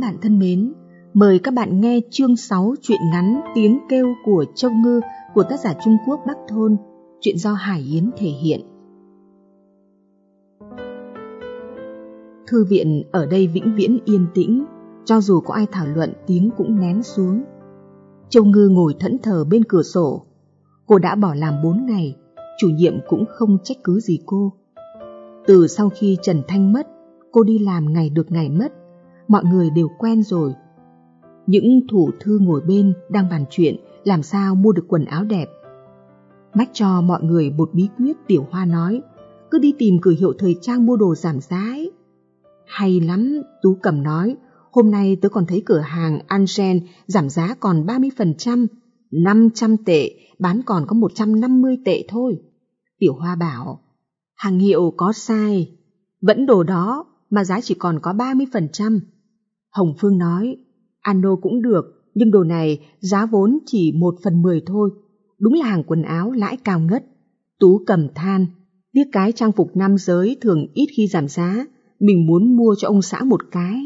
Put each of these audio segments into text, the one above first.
Bạn thân mến, mời các bạn nghe chương 6 truyện ngắn Tiếng kêu của Châu Ngư của tác giả Trung Quốc Bắc Thôn, chuyện do Hải Yến thể hiện. Thư viện ở đây vĩnh viễn yên tĩnh, cho dù có ai thảo luận tiếng cũng nén xuống. Châu Ngư ngồi thẫn thờ bên cửa sổ. Cô đã bỏ làm bốn ngày, chủ nhiệm cũng không trách cứ gì cô. Từ sau khi Trần Thanh mất, cô đi làm ngày được ngày mất, mọi người đều quen rồi. Những thủ thư ngồi bên đang bàn chuyện làm sao mua được quần áo đẹp. Mách cho mọi người một bí quyết Tiểu Hoa nói, cứ đi tìm cửa hiệu thời trang mua đồ giảm giá ấy. Hay lắm, Tú Cầm nói, hôm nay tớ còn thấy cửa hàng Angen giảm giá còn 30%, 500 tệ, bán còn có 150 tệ thôi. Tiểu Hoa bảo, hàng hiệu có sai, vẫn đồ đó mà giá chỉ còn có 30%. Hồng Phương nói, Ano cũng được, nhưng đồ này giá vốn chỉ một phần mười thôi. Đúng là hàng quần áo lãi cao ngất. Tú cầm than, biết cái trang phục nam giới thường ít khi giảm giá, mình muốn mua cho ông xã một cái.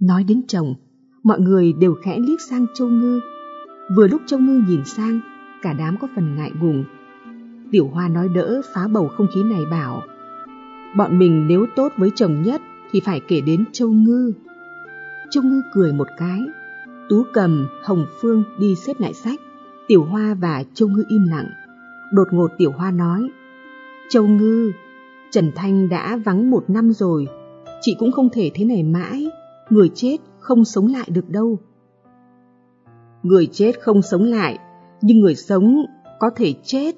Nói đến chồng, mọi người đều khẽ liếc sang Châu Ngư. Vừa lúc Châu Ngư nhìn sang, cả đám có phần ngại ngùng. Tiểu Hoa nói đỡ phá bầu không khí này bảo, bọn mình nếu tốt với chồng nhất thì phải kể đến Châu Ngư. Châu Ngư cười một cái. Tú cầm, Hồng Phương đi xếp lại sách. Tiểu Hoa và Châu Ngư im lặng. Đột ngột Tiểu Hoa nói. Châu Ngư, Trần Thanh đã vắng một năm rồi. Chị cũng không thể thế này mãi. Người chết không sống lại được đâu. Người chết không sống lại, nhưng người sống có thể chết.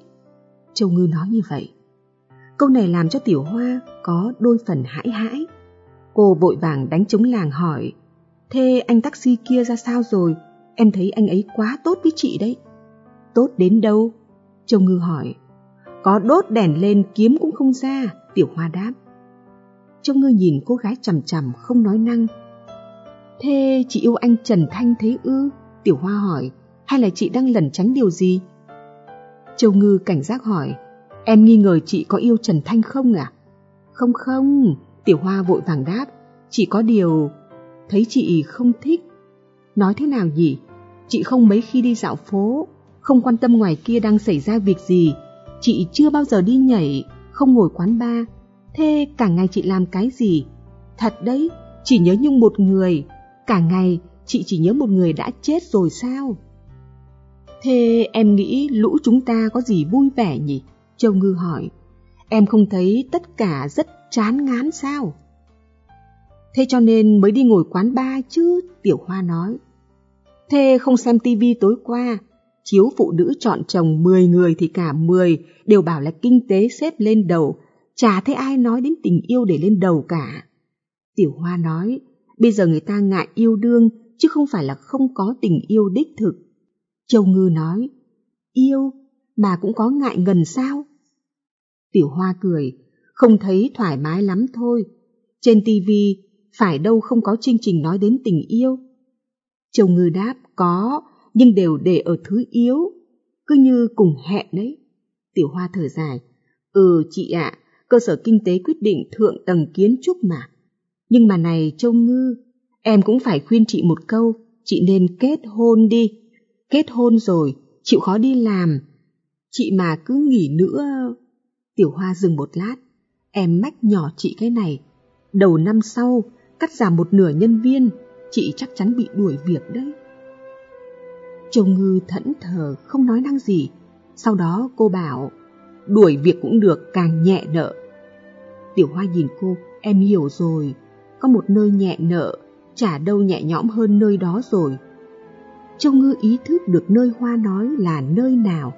Châu Ngư nói như vậy. Câu này làm cho Tiểu Hoa có đôi phần hãi hãi. Cô vội vàng đánh trống làng hỏi, Thế anh taxi kia ra sao rồi? Em thấy anh ấy quá tốt với chị đấy. Tốt đến đâu? Châu Ngư hỏi. Có đốt đèn lên kiếm cũng không ra, Tiểu Hoa đáp. Châu Ngư nhìn cô gái chằm chằm không nói năng. Thế chị yêu anh Trần Thanh thế ư? Tiểu Hoa hỏi. Hay là chị đang lẩn tránh điều gì? Châu Ngư cảnh giác hỏi. Em nghi ngờ chị có yêu Trần Thanh không à? Không không, Tiểu Hoa vội vàng đáp. Chỉ có điều thấy chị không thích. Nói thế nào nhỉ? Chị không mấy khi đi dạo phố, không quan tâm ngoài kia đang xảy ra việc gì. Chị chưa bao giờ đi nhảy, không ngồi quán bar. Thế cả ngày chị làm cái gì? Thật đấy, chỉ nhớ nhung một người. Cả ngày chị chỉ nhớ một người đã chết rồi sao? Thế em nghĩ lũ chúng ta có gì vui vẻ nhỉ? Châu Ngư hỏi. Em không thấy tất cả rất chán ngán sao? Thế cho nên mới đi ngồi quán ba chứ, Tiểu Hoa nói. Thế không xem tivi tối qua, chiếu phụ nữ chọn chồng 10 người thì cả 10 đều bảo là kinh tế xếp lên đầu, chả thấy ai nói đến tình yêu để lên đầu cả. Tiểu Hoa nói, bây giờ người ta ngại yêu đương chứ không phải là không có tình yêu đích thực. Châu Ngư nói, yêu mà cũng có ngại ngần sao? Tiểu Hoa cười, không thấy thoải mái lắm thôi. Trên tivi phải đâu không có chương trình nói đến tình yêu. Châu Ngư đáp, có, nhưng đều để ở thứ yếu, cứ như cùng hẹn đấy. Tiểu Hoa thở dài, ừ chị ạ, cơ sở kinh tế quyết định thượng tầng kiến trúc mà. Nhưng mà này Châu Ngư, em cũng phải khuyên chị một câu, chị nên kết hôn đi. Kết hôn rồi, chịu khó đi làm. Chị mà cứ nghỉ nữa... Tiểu Hoa dừng một lát, em mách nhỏ chị cái này. Đầu năm sau, cắt giảm một nửa nhân viên, chị chắc chắn bị đuổi việc đấy. Châu Ngư thẫn thờ không nói năng gì, sau đó cô bảo, đuổi việc cũng được càng nhẹ nợ. Tiểu Hoa nhìn cô, em hiểu rồi, có một nơi nhẹ nợ, chả đâu nhẹ nhõm hơn nơi đó rồi. Châu Ngư ý thức được nơi Hoa nói là nơi nào.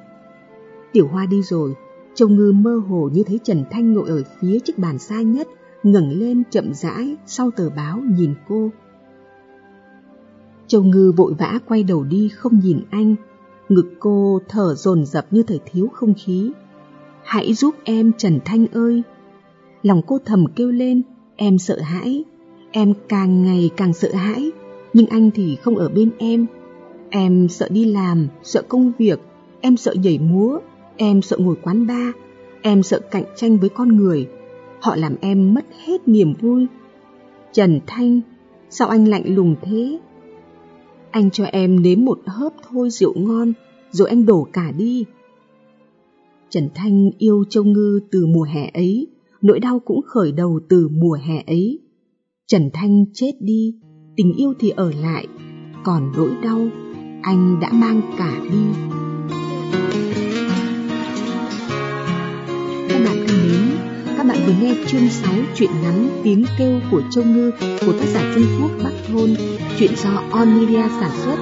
Tiểu Hoa đi rồi, Châu Ngư mơ hồ như thấy Trần Thanh ngồi ở phía chiếc bàn xa nhất, ngẩng lên chậm rãi sau tờ báo nhìn cô. Châu Ngư vội vã quay đầu đi không nhìn anh, ngực cô thở dồn dập như thời thiếu không khí. Hãy giúp em Trần Thanh ơi! Lòng cô thầm kêu lên, em sợ hãi, em càng ngày càng sợ hãi, nhưng anh thì không ở bên em. Em sợ đi làm, sợ công việc, em sợ nhảy múa, em sợ ngồi quán bar, em sợ cạnh tranh với con người, họ làm em mất hết niềm vui. Trần Thanh, Sao anh lạnh lùng thế? Anh cho em nếm một hớp thôi rượu ngon, rồi anh đổ cả đi. Trần Thanh yêu Châu Ngư từ mùa hè ấy, nỗi đau cũng khởi đầu từ mùa hè ấy. Trần Thanh chết đi, tình yêu thì ở lại, còn nỗi đau anh đã mang cả đi. Các bạn thân mến, các bạn vừa nghe chương 6 truyện ngắn Tiếng kêu của Châu Ngư của tác giả Trung Quốc Bắc Thôn, chuyện do On Media sản xuất.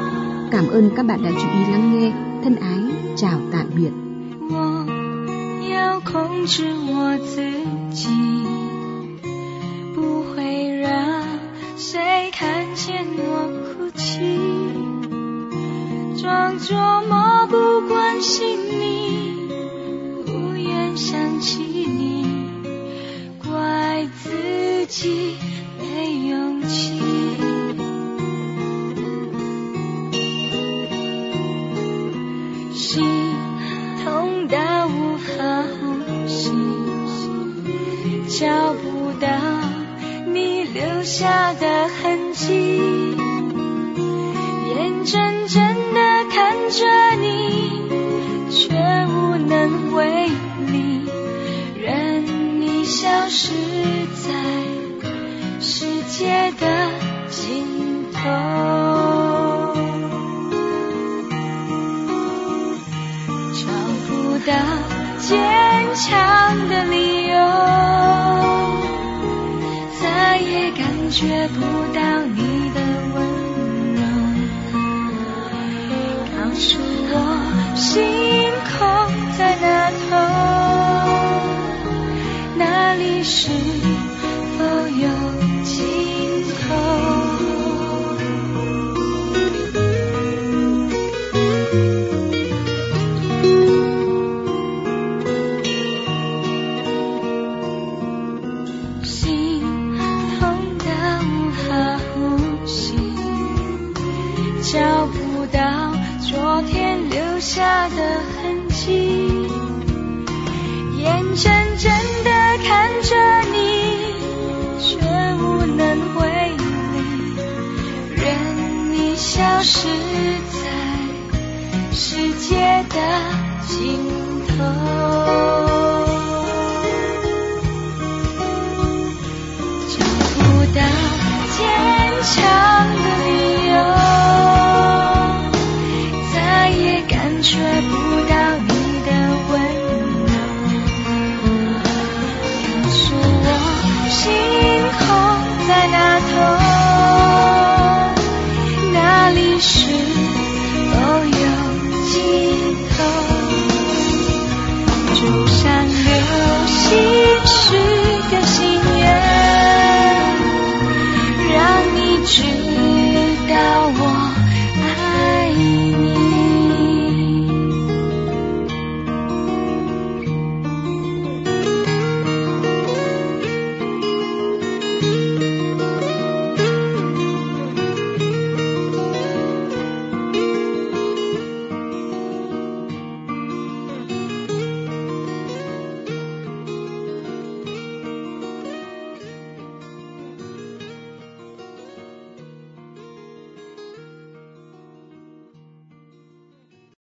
Cảm ơn các bạn đã chú ý lắng nghe. Thân ái, chào tạm biệt. 控制我自己，不会让谁看见我哭泣，装作漠不关心你，不愿想起你， 心痛到无法呼吸。找不到你留下的痕迹，眼睁到坚强的理由。再也感觉不到你的温柔，告诉我星空在哪头，哪里是